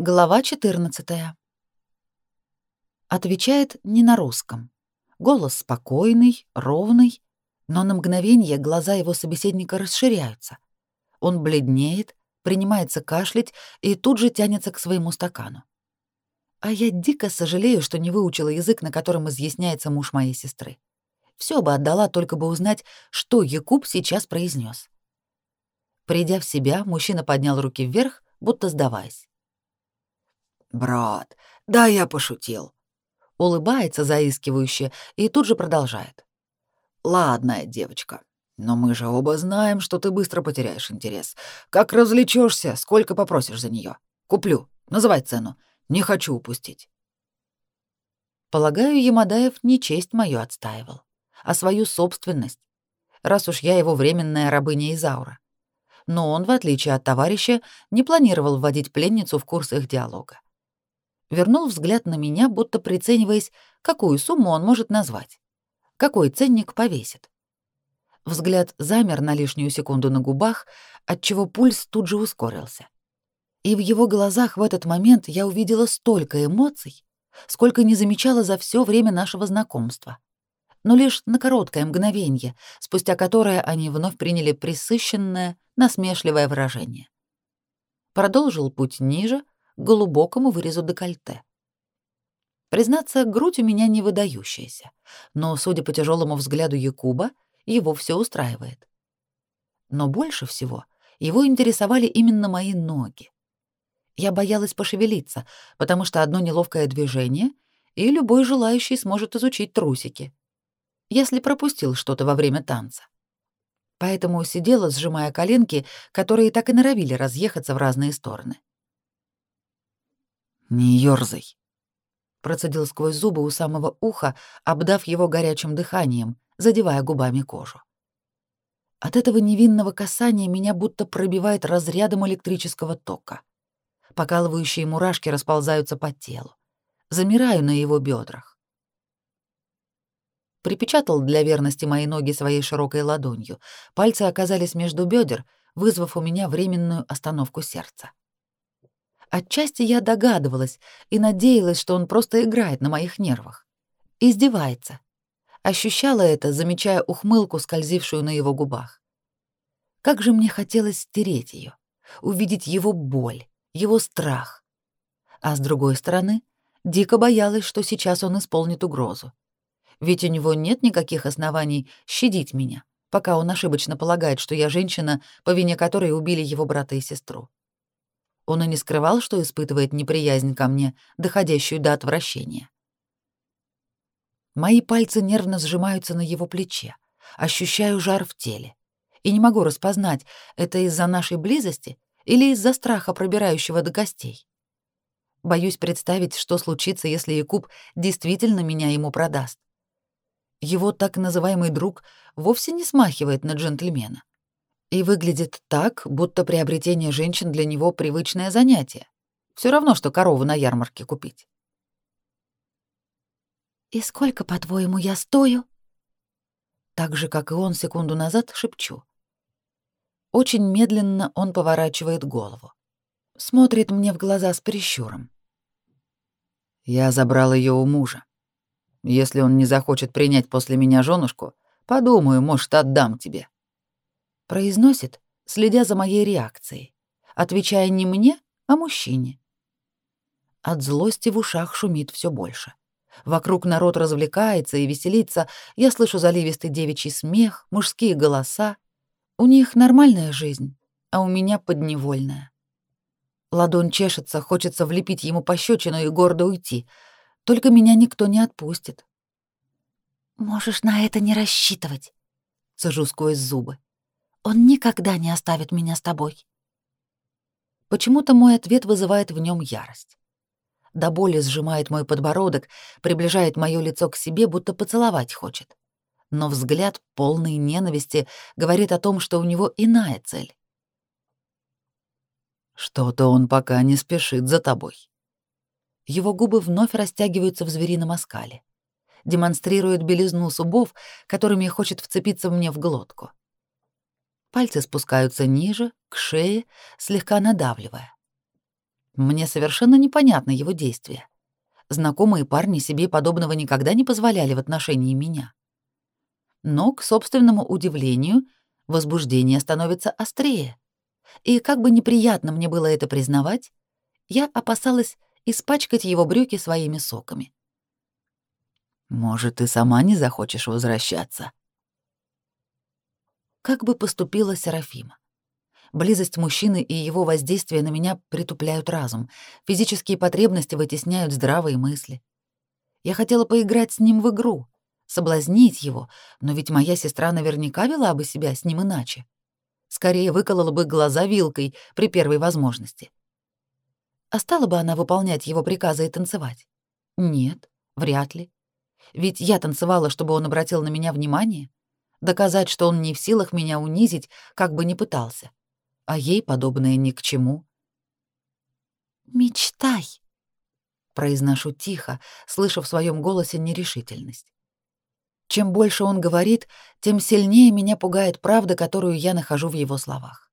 Глава 14. Отвечает не на русском. Голос спокойный, ровный, но на мгновение глаза его собеседника расширяются. Он бледнеет, принимается кашлять и тут же тянется к своему стакану. А я дико сожалею, что не выучила язык, на котором изъясняется муж моей сестры. Все бы отдала, только бы узнать, что Якуб сейчас произнес. Придя в себя, мужчина поднял руки вверх, будто сдаваясь. «Брат, да я пошутил». Улыбается заискивающе и тут же продолжает. «Ладно, девочка, но мы же оба знаем, что ты быстро потеряешь интерес. Как развлечешься, сколько попросишь за нее? Куплю, называй цену. Не хочу упустить». Полагаю, Ямадаев не честь мою отстаивал, а свою собственность, раз уж я его временная рабыня Изаура. Но он, в отличие от товарища, не планировал вводить пленницу в курс их диалога вернул взгляд на меня, будто прицениваясь, какую сумму он может назвать, какой ценник повесит. Взгляд замер на лишнюю секунду на губах, отчего пульс тут же ускорился. И в его глазах в этот момент я увидела столько эмоций, сколько не замечала за все время нашего знакомства. Но лишь на короткое мгновение, спустя которое они вновь приняли присыщенное, насмешливое выражение. Продолжил путь ниже — глубокому вырезу декольте. Признаться, грудь у меня не выдающаяся, но, судя по тяжелому взгляду Якуба, его все устраивает. Но больше всего его интересовали именно мои ноги. Я боялась пошевелиться, потому что одно неловкое движение, и любой желающий сможет изучить трусики, если пропустил что-то во время танца. Поэтому сидела, сжимая коленки, которые так и норовили разъехаться в разные стороны. — не ерзай. Процедил сквозь зубы у самого уха, обдав его горячим дыханием, задевая губами кожу. От этого невинного касания меня будто пробивает разрядом электрического тока. Покалывающие мурашки расползаются по телу. Замираю на его бедрах. Припечатал для верности мои ноги своей широкой ладонью. Пальцы оказались между бедер, вызвав у меня временную остановку сердца. Отчасти я догадывалась и надеялась, что он просто играет на моих нервах. Издевается. Ощущала это, замечая ухмылку, скользившую на его губах. Как же мне хотелось стереть ее, увидеть его боль, его страх. А с другой стороны, дико боялась, что сейчас он исполнит угрозу. Ведь у него нет никаких оснований щадить меня, пока он ошибочно полагает, что я женщина, по вине которой убили его брата и сестру. Он и не скрывал, что испытывает неприязнь ко мне, доходящую до отвращения. Мои пальцы нервно сжимаются на его плече. Ощущаю жар в теле. И не могу распознать, это из-за нашей близости или из-за страха, пробирающего до костей. Боюсь представить, что случится, если Якуб действительно меня ему продаст. Его так называемый друг вовсе не смахивает на джентльмена. И выглядит так, будто приобретение женщин для него привычное занятие. Все равно, что корову на ярмарке купить. «И сколько, по-твоему, я стою?» Так же, как и он секунду назад, шепчу. Очень медленно он поворачивает голову. Смотрит мне в глаза с прищуром. Я забрал ее у мужа. Если он не захочет принять после меня женушку, подумаю, может, отдам тебе произносит, следя за моей реакцией, отвечая не мне, а мужчине. От злости в ушах шумит все больше. Вокруг народ развлекается и веселится, я слышу заливистый девичий смех, мужские голоса. У них нормальная жизнь, а у меня подневольная. Ладонь чешется, хочется влепить ему пощечину и гордо уйти. Только меня никто не отпустит. «Можешь на это не рассчитывать», — сажу сквозь зубы. Он никогда не оставит меня с тобой. Почему-то мой ответ вызывает в нем ярость. До боли сжимает мой подбородок, приближает мое лицо к себе, будто поцеловать хочет. Но взгляд, полный ненависти, говорит о том, что у него иная цель. Что-то он пока не спешит за тобой. Его губы вновь растягиваются в зверином оскале. Демонстрирует белизну зубов, которыми хочет вцепиться мне в глотку. — пальцы спускаются ниже, к шее, слегка надавливая. Мне совершенно непонятно его действие. Знакомые парни себе подобного никогда не позволяли в отношении меня. Но, к собственному удивлению, возбуждение становится острее. И как бы неприятно мне было это признавать, я опасалась испачкать его брюки своими соками. «Может, ты сама не захочешь возвращаться?» как бы поступила Серафима. Близость мужчины и его воздействие на меня притупляют разум, физические потребности вытесняют здравые мысли. Я хотела поиграть с ним в игру, соблазнить его, но ведь моя сестра наверняка вела бы себя с ним иначе. Скорее выколола бы глаза вилкой при первой возможности. А стала бы она выполнять его приказы и танцевать? Нет, вряд ли. Ведь я танцевала, чтобы он обратил на меня внимание — доказать, что он не в силах меня унизить, как бы ни пытался. А ей подобное ни к чему. «Мечтай», — произношу тихо, слыша в своем голосе нерешительность. Чем больше он говорит, тем сильнее меня пугает правда, которую я нахожу в его словах.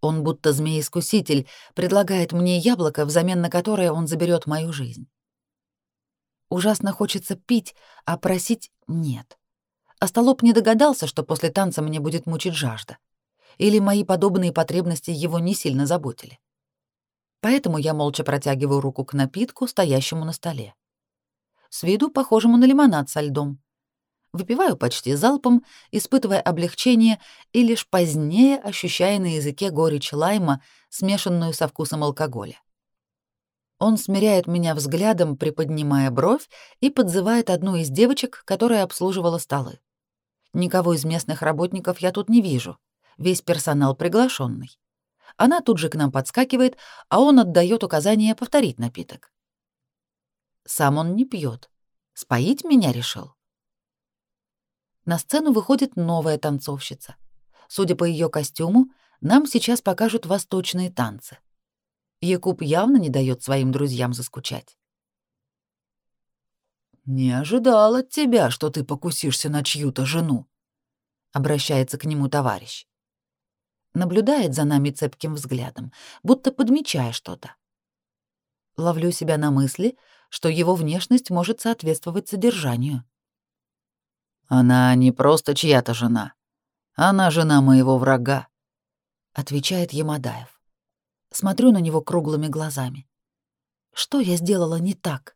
Он будто змей-искуситель, предлагает мне яблоко, взамен на которое он заберет мою жизнь. Ужасно хочется пить, а просить — нет. Остолоп не догадался, что после танца мне будет мучить жажда. Или мои подобные потребности его не сильно заботили. Поэтому я молча протягиваю руку к напитку, стоящему на столе. С виду похожему на лимонад со льдом. Выпиваю почти залпом, испытывая облегчение и лишь позднее ощущая на языке горечь лайма, смешанную со вкусом алкоголя. Он смиряет меня взглядом, приподнимая бровь, и подзывает одну из девочек, которая обслуживала столы. Никого из местных работников я тут не вижу. Весь персонал приглашенный. Она тут же к нам подскакивает, а он отдает указание повторить напиток. Сам он не пьет. Споить меня решил. На сцену выходит новая танцовщица. Судя по ее костюму, нам сейчас покажут восточные танцы. Якуб явно не дает своим друзьям заскучать. «Не ожидал от тебя, что ты покусишься на чью-то жену», — обращается к нему товарищ. Наблюдает за нами цепким взглядом, будто подмечая что-то. Ловлю себя на мысли, что его внешность может соответствовать содержанию. «Она не просто чья-то жена. Она жена моего врага», — отвечает Ямадаев. Смотрю на него круглыми глазами. «Что я сделала не так?»